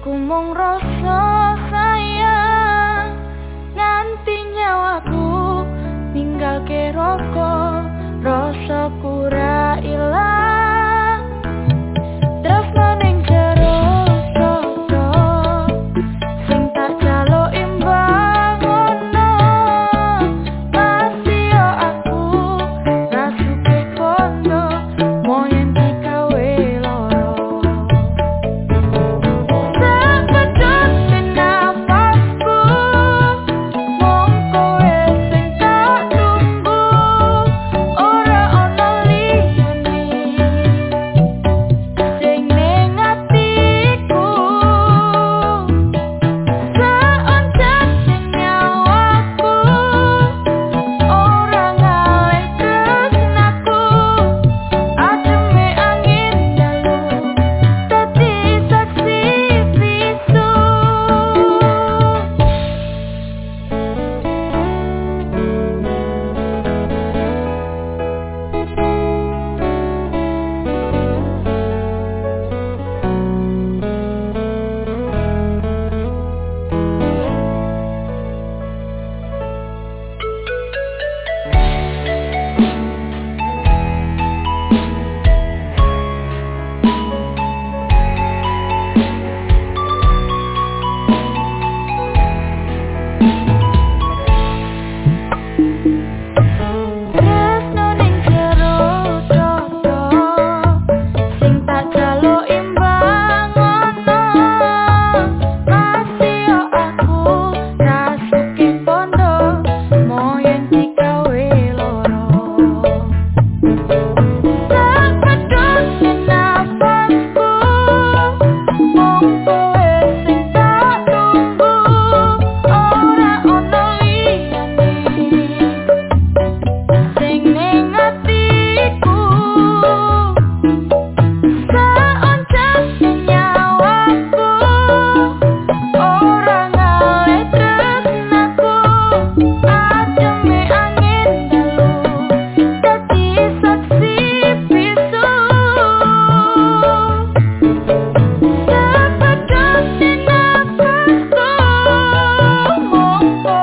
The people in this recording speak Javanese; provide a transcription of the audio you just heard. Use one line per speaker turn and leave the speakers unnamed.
Ku mung rasa sayang Nanti nyawaku Ninggal ke rokok Rasa kura ilang. Sapagat na pa ko mo, mo, mo,